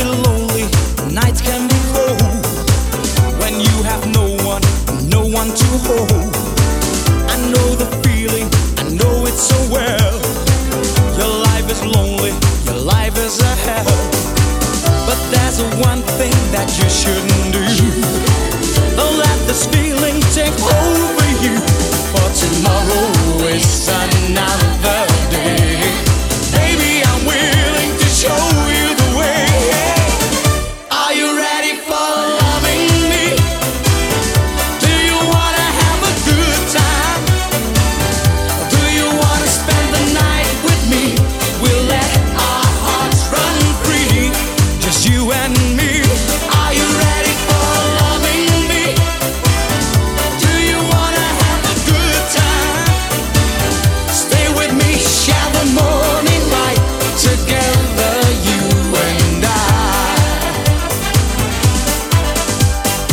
be lonely, nights can be cold. When you have no one, no one to hold. I know the feeling, I know it so well. Your life is lonely, your life is a hell. But there's one thing that you shouldn't do.